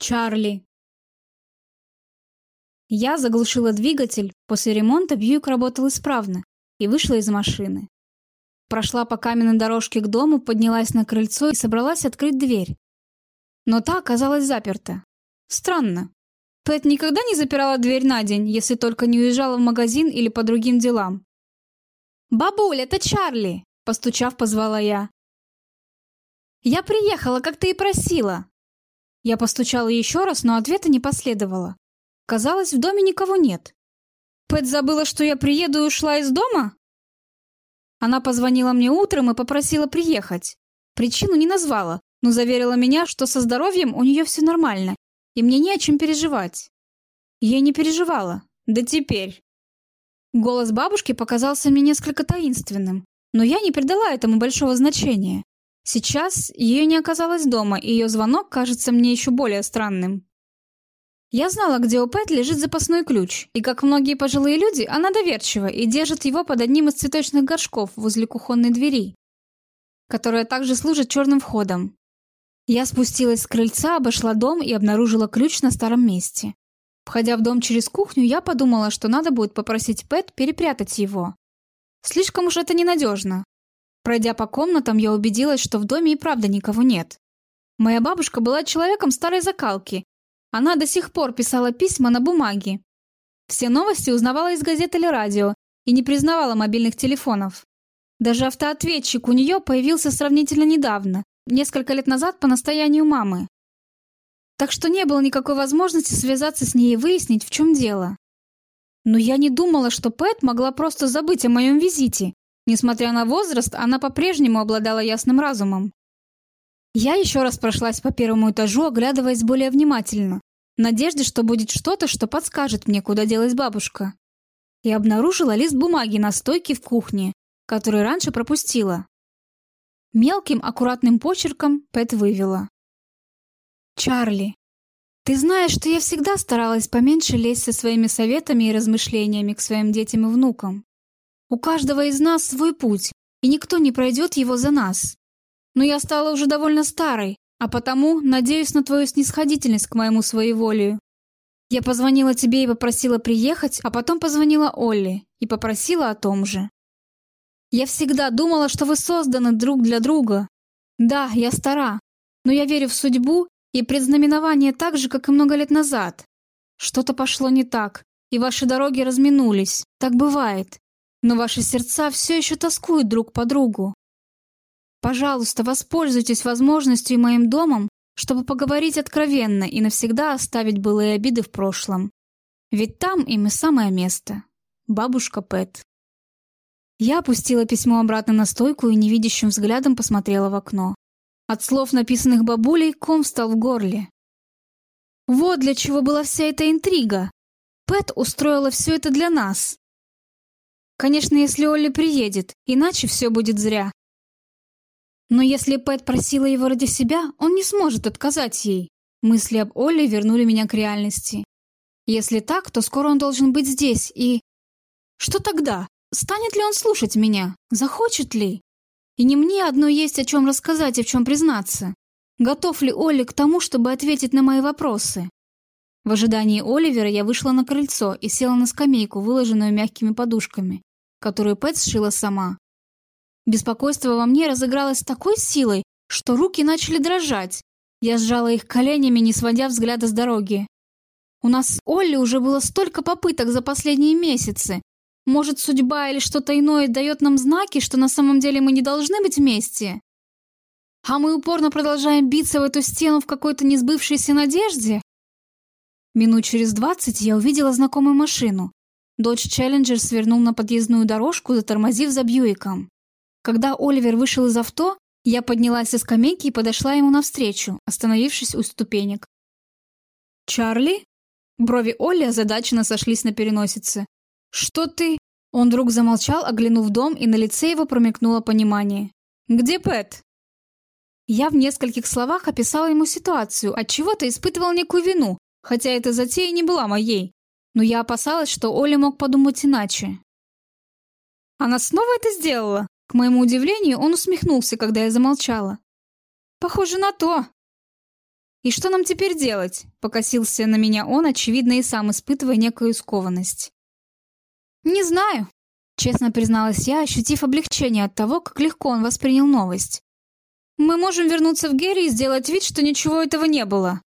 Чарли. Я заглушила двигатель, после ремонта Бьюик работал исправно, и вышла из машины. Прошла по каменной дорожке к дому, поднялась на крыльцо и собралась открыть дверь. Но та оказалась заперта. Странно. Пэт никогда не запирала дверь на день, если только не уезжала в магазин или по другим делам. «Бабуль, это Чарли!» – постучав, позвала я. «Я приехала, как ты и просила!» Я постучала еще раз, но ответа не последовало. Казалось, в доме никого нет. Пэт забыла, что я приеду и ушла из дома? Она позвонила мне утром и попросила приехать. Причину не назвала, но заверила меня, что со здоровьем у нее все нормально, и мне не о чем переживать. Я не переживала. Да теперь. Голос бабушки показался мне несколько таинственным, но я не придала этому большого значения. Сейчас ее не оказалось дома, и ее звонок кажется мне еще более странным. Я знала, где у Пэт лежит запасной ключ, и, как многие пожилые люди, она доверчива и держит его под одним из цветочных горшков возле кухонной двери, которая также служит черным входом. Я спустилась с крыльца, обошла дом и обнаружила ключ на старом месте. Входя в дом через кухню, я подумала, что надо будет попросить Пэт перепрятать его. Слишком уж это ненадежно. Пройдя по комнатам, я убедилась, что в доме и правда никого нет. Моя бабушка была человеком старой закалки. Она до сих пор писала письма на бумаге. Все новости узнавала из газет или радио и не признавала мобильных телефонов. Даже автоответчик у нее появился сравнительно недавно, несколько лет назад по настоянию мамы. Так что не было никакой возможности связаться с ней и выяснить, в чем дело. Но я не думала, что Пэт могла просто забыть о моем визите Несмотря на возраст, она по-прежнему обладала ясным разумом. Я еще раз прошлась по первому этажу, оглядываясь более внимательно, в надежде, что будет что-то, что подскажет мне, куда делась бабушка. И обнаружила лист бумаги на стойке в кухне, который раньше пропустила. Мелким, аккуратным почерком Пэт вывела. «Чарли, ты знаешь, что я всегда старалась поменьше лезть со своими советами и размышлениями к своим детям и внукам. У каждого из нас свой путь, и никто не пройдет его за нас. Но я стала уже довольно старой, а потому надеюсь на твою снисходительность к моему своеволию. Я позвонила тебе и попросила приехать, а потом позвонила Олли и попросила о том же. Я всегда думала, что вы созданы друг для друга. Да, я стара, но я верю в судьбу и предзнаменование так же, как и много лет назад. Что-то пошло не так, и ваши дороги разминулись. Так бывает но ваши сердца все еще тоскуют друг по другу. Пожалуйста, воспользуйтесь возможностью и моим домом, чтобы поговорить откровенно и навсегда оставить былые обиды в прошлом. Ведь там им и самое место. Бабушка Пэт. Я опустила письмо обратно на стойку и невидящим взглядом посмотрела в окно. От слов, написанных бабулей, ком встал в горле. Вот для чего была вся эта интрига. Пэт устроила все это для нас. Конечно, если Олли приедет, иначе все будет зря. Но если Пэт просила его ради себя, он не сможет отказать ей. Мысли об Олли вернули меня к реальности. Если так, то скоро он должен быть здесь, и... Что тогда? Станет ли он слушать меня? Захочет ли? И не мне одно есть о чем рассказать и в чем признаться. Готов ли Олли к тому, чтобы ответить на мои вопросы? В ожидании Оливера я вышла на крыльцо и села на скамейку, выложенную мягкими подушками которую Пэт сшила сама. Беспокойство во мне разыгралось такой силой, что руки начали дрожать. Я сжала их коленями, не сводя взгляда с дороги. У нас с Олли уже было столько попыток за последние месяцы. Может, судьба или что-то иное дает нам знаки, что на самом деле мы не должны быть вместе? А мы упорно продолжаем биться в эту стену в какой-то несбывшейся надежде? Минут через двадцать я увидела знакомую машину. Додж Челленджер свернул на подъездную дорожку, затормозив за Бьюиком. Когда Оливер вышел из авто, я поднялась со скамейки и подошла ему навстречу, остановившись у ступенек. «Чарли?» Брови Олли озадаченно сошлись на переносице. «Что ты?» Он вдруг замолчал, оглянув дом, и на лице его промелькнуло понимание. «Где Пэт?» Я в нескольких словах описала ему ситуацию, от чего то испытывал некую вину, хотя эта затея не была моей но я опасалась, что Оля мог подумать иначе. Она снова это сделала? К моему удивлению, он усмехнулся, когда я замолчала. Похоже на то. «И что нам теперь делать?» — покосился на меня он, очевидно, и сам испытывая некую скованность. «Не знаю», — честно призналась я, ощутив облегчение от того, как легко он воспринял новость. «Мы можем вернуться в Герри и сделать вид, что ничего этого не было»,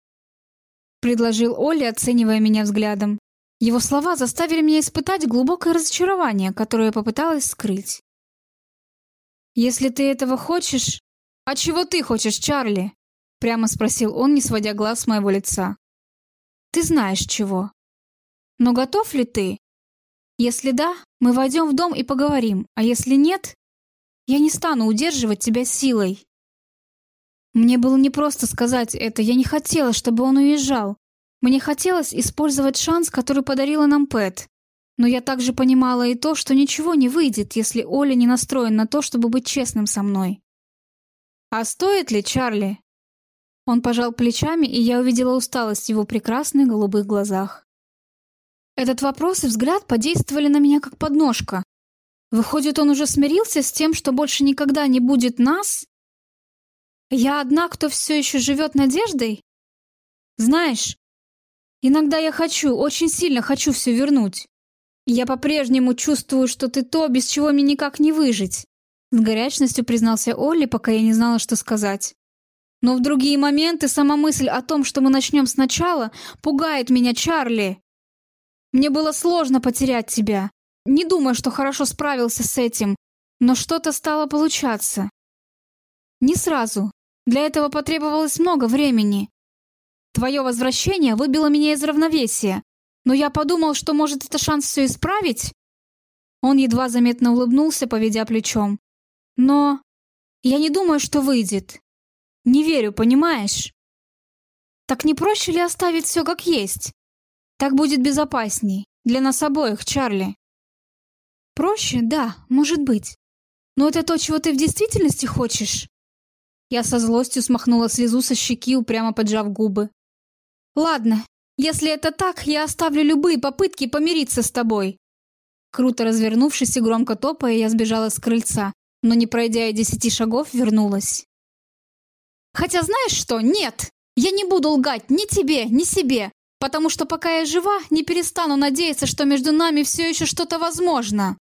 — предложил Олли, оценивая меня взглядом. Его слова заставили меня испытать глубокое разочарование, которое я попыталась скрыть. «Если ты этого хочешь...» «А чего ты хочешь, Чарли?» — прямо спросил он, не сводя глаз с моего лица. «Ты знаешь чего. Но готов ли ты? Если да, мы войдем в дом и поговорим, а если нет, я не стану удерживать тебя силой». Мне было непросто сказать это, я не хотела, чтобы он уезжал. Мне хотелось использовать шанс, который подарила нам Пэт. Но я также понимала и то, что ничего не выйдет, если Оля не настроен на то, чтобы быть честным со мной. «А стоит ли, Чарли?» Он пожал плечами, и я увидела усталость в его прекрасных голубых глазах. Этот вопрос и взгляд подействовали на меня как подножка. Выходит, он уже смирился с тем, что больше никогда не будет нас? Я одна, кто все еще живет надеждой? Знаешь, иногда я хочу, очень сильно хочу все вернуть. Я по-прежнему чувствую, что ты то, без чего мне никак не выжить. С горячностью признался Олли, пока я не знала, что сказать. Но в другие моменты сама мысль о том, что мы начнем сначала, пугает меня, Чарли. Мне было сложно потерять тебя. Не думаю, что хорошо справился с этим, но что-то стало получаться. Не сразу, для этого потребовалось много времени. Твое возвращение выбило меня из равновесия, но я подумал, что может это шанс все исправить. Он едва заметно улыбнулся, поведя плечом. Но я не думаю, что выйдет. Не верю, понимаешь? Так не проще ли оставить все как есть? Так будет безопасней. Для нас обоих, Чарли. Проще, да, может быть. Но это то, чего ты в действительности хочешь? Я со злостью смахнула слезу со щеки, упрямо поджав губы. «Ладно, если это так, я оставлю любые попытки помириться с тобой». Круто развернувшись и громко топая, я сбежала с крыльца, но не пройдя и десяти шагов, вернулась. «Хотя знаешь что? Нет! Я не буду лгать ни тебе, ни себе, потому что пока я жива, не перестану надеяться, что между нами все еще что-то возможно».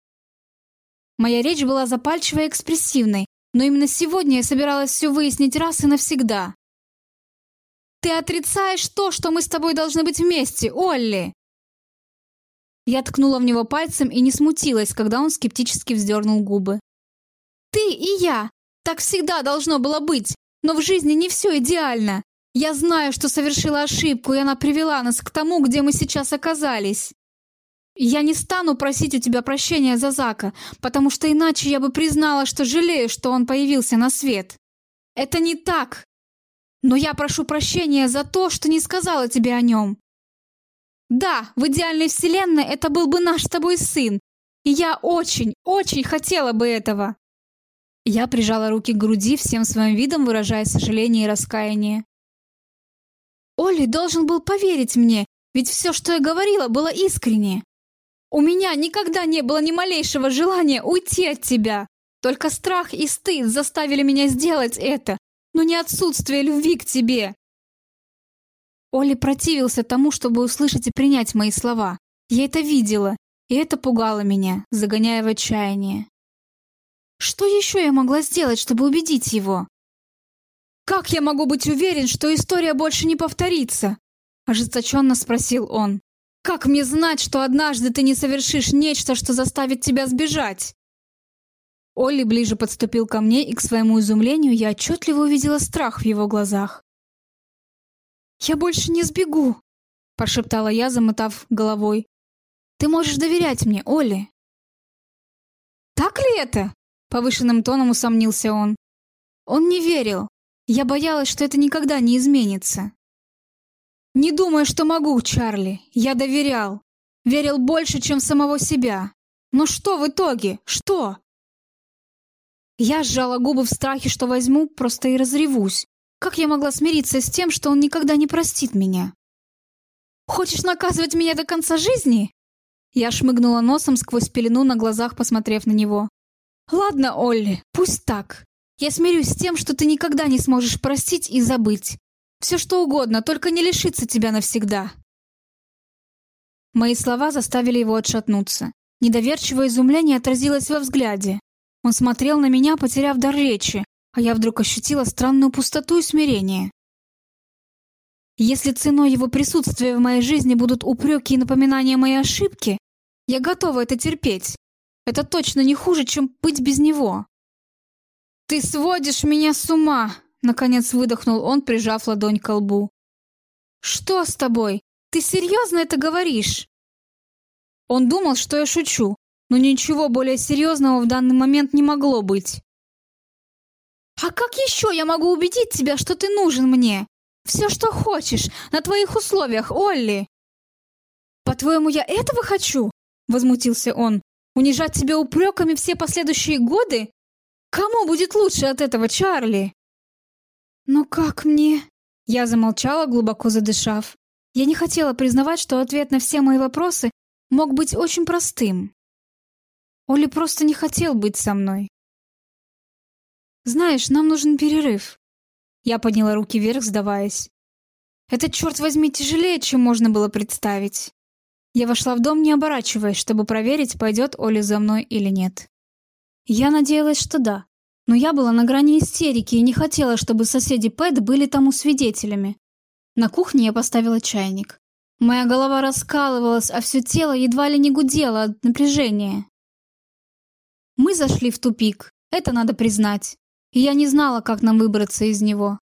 Моя речь была запальчивой и экспрессивной, но именно сегодня я собиралась все выяснить раз и навсегда. «Ты отрицаешь то, что мы с тобой должны быть вместе, Олли!» Я ткнула в него пальцем и не смутилась, когда он скептически вздернул губы. «Ты и я! Так всегда должно было быть! Но в жизни не все идеально! Я знаю, что совершила ошибку, и она привела нас к тому, где мы сейчас оказались!» Я не стану просить у тебя прощения за Зака, потому что иначе я бы признала, что жалею, что он появился на свет. Это не так. Но я прошу прощения за то, что не сказала тебе о нем. Да, в идеальной вселенной это был бы наш с тобой сын. И я очень, очень хотела бы этого. Я прижала руки к груди, всем своим видом выражая сожаление и раскаяние. Олли должен был поверить мне, ведь все, что я говорила, было искренне. У меня никогда не было ни малейшего желания уйти от тебя. Только страх и стыд заставили меня сделать это, но не отсутствие любви к тебе. Оли противился тому, чтобы услышать и принять мои слова. Я это видела, и это пугало меня, загоняя в отчаяние. Что еще я могла сделать, чтобы убедить его? «Как я могу быть уверен, что история больше не повторится?» Ожесточенно спросил он. Как мне знать, что однажды ты не совершишь нечто, что заставит тебя сбежать? Олли ближе подступил ко мне, и к своему изумлению я отчетливо увидела страх в его глазах. «Я больше не сбегу», — прошептала я, замотав головой. «Ты можешь доверять мне, Олли». «Так ли это?» — повышенным тоном усомнился он. Он не верил. Я боялась, что это никогда не изменится. Не думаю, что могу, Чарли. Я доверял. Верил больше, чем в самого себя. Но что в итоге? Что? Я сжала губы в страхе, что возьму, просто и разревусь. Как я могла смириться с тем, что он никогда не простит меня? Хочешь наказывать меня до конца жизни? Я шмыгнула носом сквозь пелену на глазах, посмотрев на него. Ладно, Олли, пусть так. Я смирюсь с тем, что ты никогда не сможешь простить и забыть. Все что угодно, только не лишиться тебя навсегда. Мои слова заставили его отшатнуться. Недоверчивое изумление отразилось во взгляде. Он смотрел на меня, потеряв дар речи, а я вдруг ощутила странную пустоту и смирение. Если ценой его присутствия в моей жизни будут упреки и напоминания моей ошибки, я готова это терпеть. Это точно не хуже, чем быть без него. «Ты сводишь меня с ума!» — наконец выдохнул он, прижав ладонь к лбу. «Что с тобой? Ты серьезно это говоришь?» Он думал, что я шучу, но ничего более серьезного в данный момент не могло быть. «А как еще я могу убедить тебя, что ты нужен мне? Все, что хочешь, на твоих условиях, Олли!» «По-твоему, я этого хочу?» — возмутился он. «Унижать тебя упреками все последующие годы? Кому будет лучше от этого, Чарли?» «Но как мне?» Я замолчала, глубоко задышав. Я не хотела признавать, что ответ на все мои вопросы мог быть очень простым. Оли просто не хотел быть со мной. «Знаешь, нам нужен перерыв». Я подняла руки вверх, сдаваясь. «Это, черт возьми, тяжелее, чем можно было представить». Я вошла в дом, не оборачиваясь, чтобы проверить, пойдет Оля за мной или нет. Я надеялась, что да. Но я была на грани истерики и не хотела, чтобы соседи Пэт были тому свидетелями. На кухне я поставила чайник. Моя голова раскалывалась, а все тело едва ли не гудело от напряжения. Мы зашли в тупик, это надо признать. И я не знала, как нам выбраться из него.